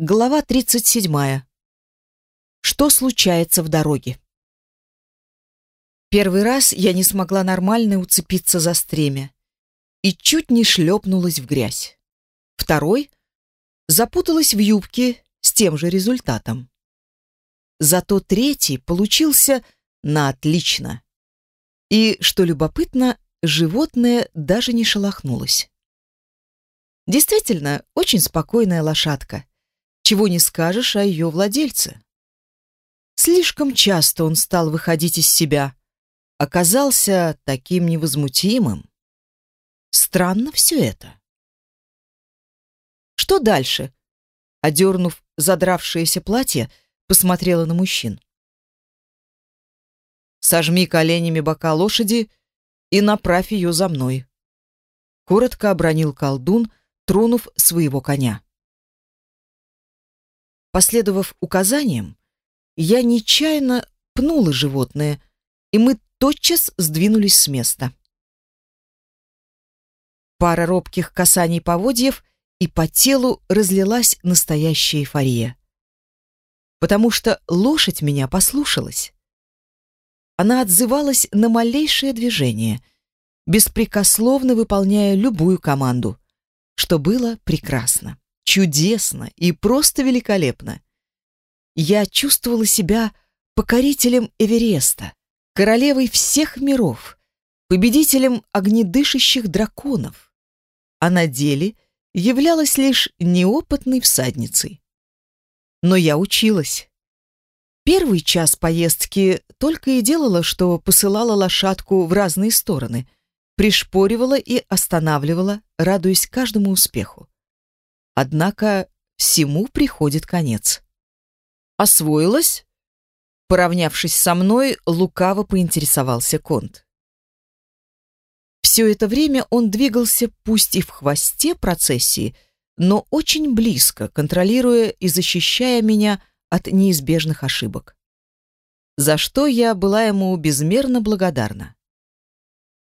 Глава 37. Что случается в дороге? Первый раз я не смогла нормально уцепиться за стремя и чуть не шлепнулась в грязь. Второй запуталась в юбке с тем же результатом. Зато третий получился на отлично. И, что любопытно, животное даже не шелохнулось. Действительно, очень спокойная лошадка. Чего не скажешь о ее владельце. Слишком часто он стал выходить из себя. Оказался таким невозмутимым. Странно все это. Что дальше? Одернув задравшееся платье, посмотрела на мужчин. Сожми коленями бока лошади и направь ее за мной. Коротко обронил колдун, тронув своего коня. Последовав указаниям, я нечаянно пнула животное, и мы тотчас сдвинулись с места. Пара робких касаний поводьев, и по телу разлилась настоящая эйфория. Потому что лошадь меня послушалась. Она отзывалась на малейшее движение, беспрекословно выполняя любую команду, что было прекрасно, чудесно и просто великолепно. Я чувствовала себя покорителем Эвереста, королевой всех миров, победителем огнедышащих драконов, а на деле являлась лишь неопытной всадницей. Но я училась. Первый час поездки только и делала, что посылала лошадку в разные стороны, пришпоривала и останавливала, радуясь каждому успеху. Однако всему приходит конец. «Освоилась?» Поравнявшись со мной, лукаво поинтересовался Конт. Все это время он двигался пусть и в хвосте процессии, но очень близко, контролируя и защищая меня от неизбежных ошибок. За что я была ему безмерно благодарна.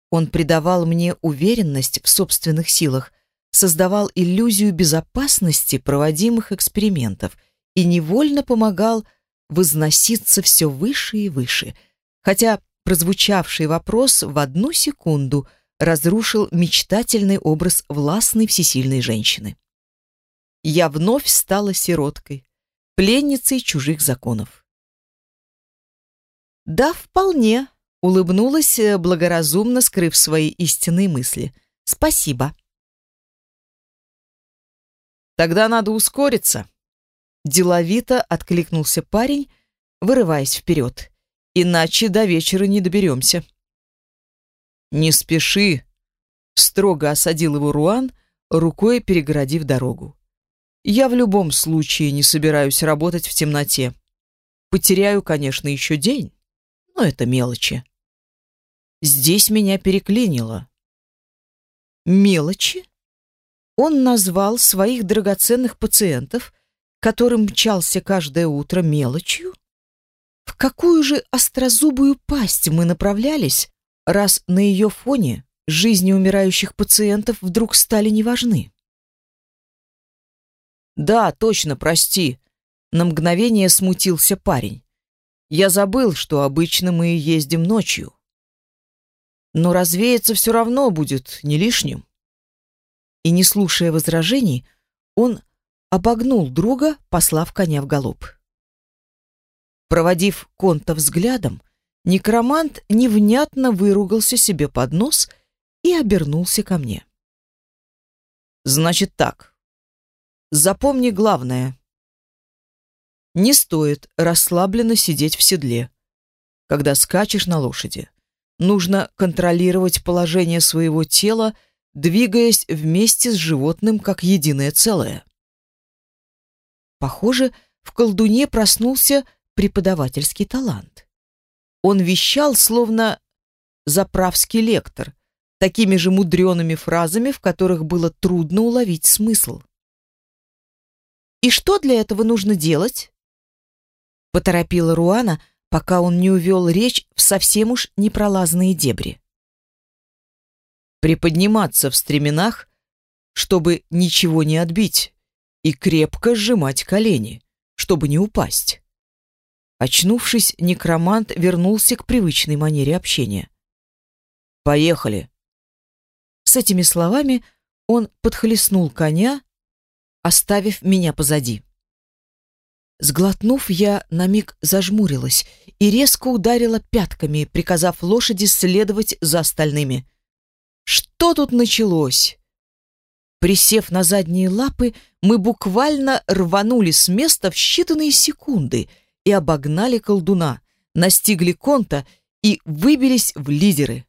Он придавал мне уверенность в собственных силах, создавал иллюзию безопасности проводимых экспериментов и невольно помогал возноситься все выше и выше, хотя прозвучавший вопрос в одну секунду разрушил мечтательный образ властной всесильной женщины. Я вновь стала сироткой, пленницей чужих законов. Да, вполне, улыбнулась, э, благоразумно скрыв свои истинные мысли. Спасибо. Тогда надо ускориться. Деловито откликнулся парень, вырываясь вперед. Иначе до вечера не доберемся. Не спеши, строго осадил его Руан, рукой перегородив дорогу. Я в любом случае не собираюсь работать в темноте. Потеряю, конечно, еще день, но это мелочи. Здесь меня переклинило. Мелочи? Он назвал своих драгоценных пациентов, которым мчался каждое утро мелочью? В какую же острозубую пасть мы направлялись, раз на ее фоне жизни умирающих пациентов вдруг стали неважны? Да, точно, прости. На мгновение смутился парень. Я забыл, что обычно мы ездим ночью. Но развеяться все равно будет не лишним. И не слушая возражений, он обогнул друга, послав коня в галоп. Проводив Конта взглядом, некромант невнятно выругался себе под нос и обернулся ко мне. Значит так, Запомни главное. Не стоит расслабленно сидеть в седле, когда скачешь на лошади. Нужно контролировать положение своего тела, двигаясь вместе с животным как единое целое. Похоже, в колдуне проснулся преподавательский талант. Он вещал, словно заправский лектор, такими же мудреными фразами, в которых было трудно уловить смысл. И что для этого нужно делать? Поторопила Руана, пока он не увел речь в совсем уж непролазные дебри. Приподниматься в стременах, чтобы ничего не отбить, и крепко сжимать колени, чтобы не упасть. Очнувшись, некромант вернулся к привычной манере общения. «Поехали!» С этими словами он подхлестнул коня, оставив меня позади. Сглотнув, я на миг зажмурилась и резко ударила пятками, приказав лошади следовать за остальными. Что тут началось? Присев на задние лапы, мы буквально рванули с места в считанные секунды и обогнали колдуна, настигли конта и выбились в лидеры.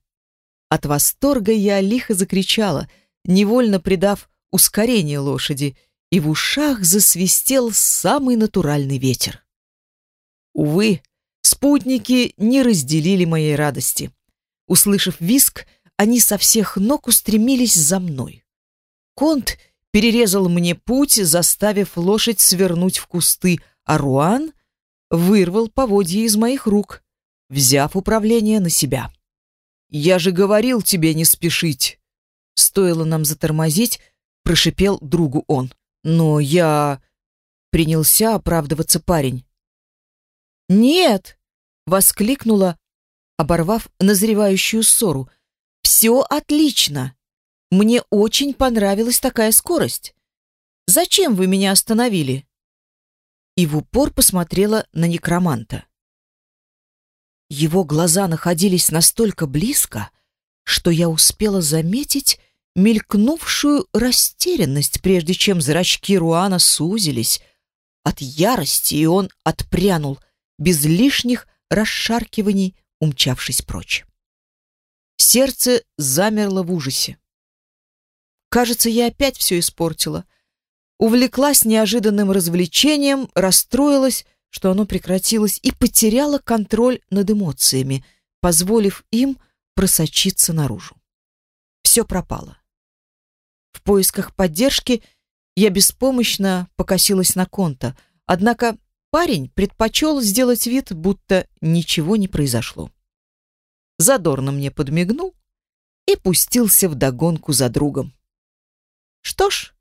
От восторга я лихо закричала, невольно придав ускорение лошади — и в ушах засвистел самый натуральный ветер. Увы, спутники не разделили моей радости. Услышав виск, они со всех ног устремились за мной. Конт перерезал мне путь, заставив лошадь свернуть в кусты, а Руан вырвал поводья из моих рук, взяв управление на себя. «Я же говорил тебе не спешить!» Стоило нам затормозить, прошипел другу он. «Но я...» — принялся оправдываться парень. «Нет!» — воскликнула, оборвав назревающую ссору. «Все отлично! Мне очень понравилась такая скорость. Зачем вы меня остановили?» И в упор посмотрела на некроманта. Его глаза находились настолько близко, что я успела заметить мелькнувшую растерянность, прежде чем зрачки Руана сузились. От ярости и он отпрянул, без лишних расшаркиваний, умчавшись прочь. Сердце замерло в ужасе. Кажется, я опять все испортила. Увлеклась неожиданным развлечением, расстроилась, что оно прекратилось, и потеряла контроль над эмоциями, позволив им просочиться наружу. Все пропало. В поисках поддержки я беспомощно покосилась на Конта, однако парень предпочел сделать вид, будто ничего не произошло. Задорно мне подмигнул и пустился в догонку за другом. Что ж,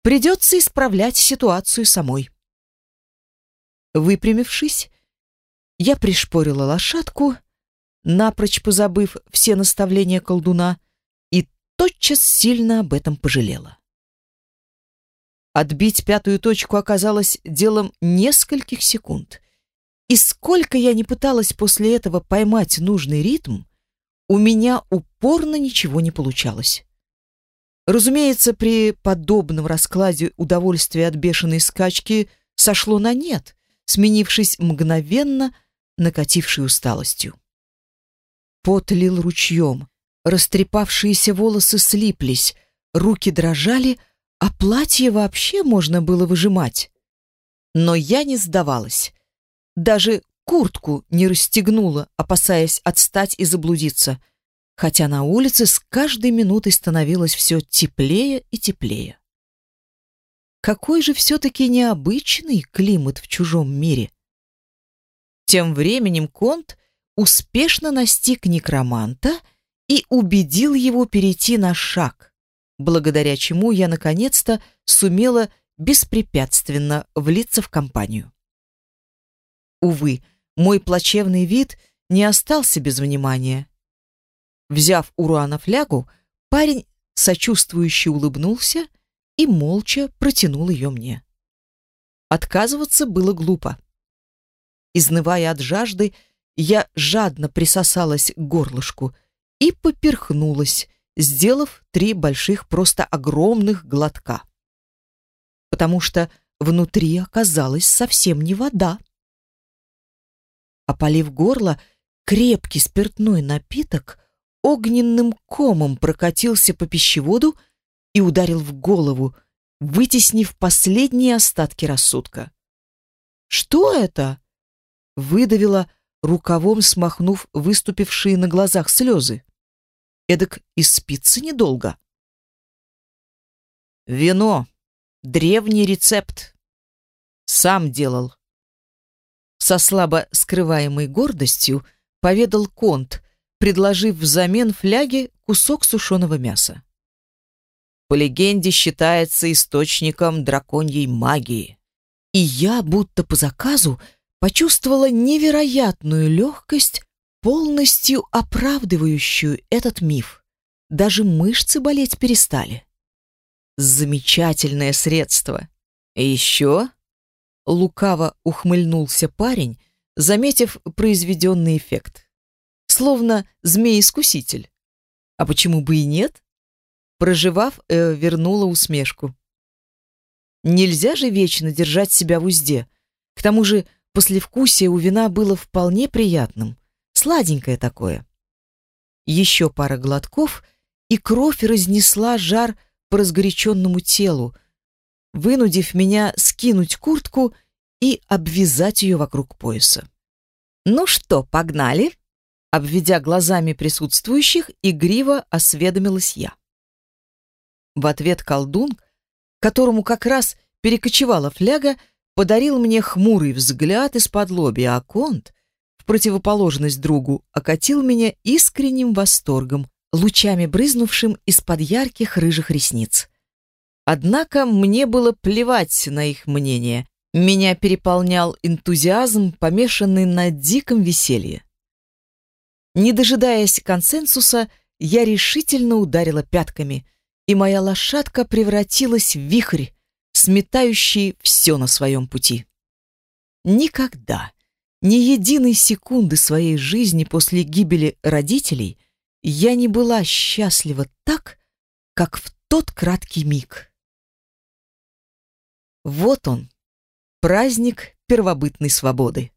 придется исправлять ситуацию самой. Выпрямившись, я пришпорила лошадку, напрочь позабыв все наставления колдуна, тотчас сильно об этом пожалела. Отбить пятую точку оказалось делом нескольких секунд. И сколько я не пыталась после этого поймать нужный ритм, у меня упорно ничего не получалось. Разумеется, при подобном раскладе удовольствие от бешеной скачки сошло на нет, сменившись мгновенно накатившей усталостью. Пот лил ручьем, Растрепавшиеся волосы слиплись, руки дрожали, а платье вообще можно было выжимать. Но я не сдавалась. Даже куртку не расстегнула, опасаясь отстать и заблудиться, хотя на улице с каждой минутой становилось все теплее и теплее. Какой же все-таки необычный климат в чужом мире. Тем временем Конт успешно настиг некроманта и убедил его перейти на шаг, благодаря чему я наконец-то сумела беспрепятственно влиться в компанию. Увы, мой плачевный вид не остался без внимания. Взяв у Руана флягу, парень сочувствующе улыбнулся и молча протянул ее мне. Отказываться было глупо. Изнывая от жажды, я жадно присосалась к горлышку — и поперхнулась, сделав три больших, просто огромных глотка. Потому что внутри оказалась совсем не вода. Опалив горло, крепкий спиртной напиток огненным комом прокатился по пищеводу и ударил в голову, вытеснив последние остатки рассудка. «Что это?» — выдавила, рукавом смахнув выступившие на глазах слезы. Эдак и спится недолго. Вино. Древний рецепт. Сам делал. Со слабо скрываемой гордостью поведал Конт, предложив взамен фляге кусок сушеного мяса. по легенде считается источником драконьей магии. И я, будто по заказу, почувствовала невероятную легкость, полностью оправдывающую этот миф. Даже мышцы болеть перестали. Замечательное средство. И еще лукаво ухмыльнулся парень, заметив произведенный эффект. Словно змей-искуситель. А почему бы и нет? Проживав, э, вернула усмешку. Нельзя же вечно держать себя в узде. К тому же послевкусие у вина было вполне приятным. Сладенькое такое. Еще пара глотков, и кровь разнесла жар по разгоряченному телу, вынудив меня скинуть куртку и обвязать ее вокруг пояса. «Ну что, погнали?» Обведя глазами присутствующих, игриво осведомилась я. В ответ колдун, которому как раз перекочевала фляга, подарил мне хмурый взгляд из-под лобья, а Конт, в противоположность другу, окатил меня искренним восторгом, лучами брызнувшим из-под ярких рыжих ресниц. Однако мне было плевать на их мнение. Меня переполнял энтузиазм, помешанный на диком веселье. Не дожидаясь консенсуса, я решительно ударила пятками, и моя лошадка превратилась в вихрь, сметающий все на своем пути. Никогда, ни единой секунды своей жизни после гибели родителей я не была счастлива так, как в тот краткий миг. Вот он, праздник первобытной свободы.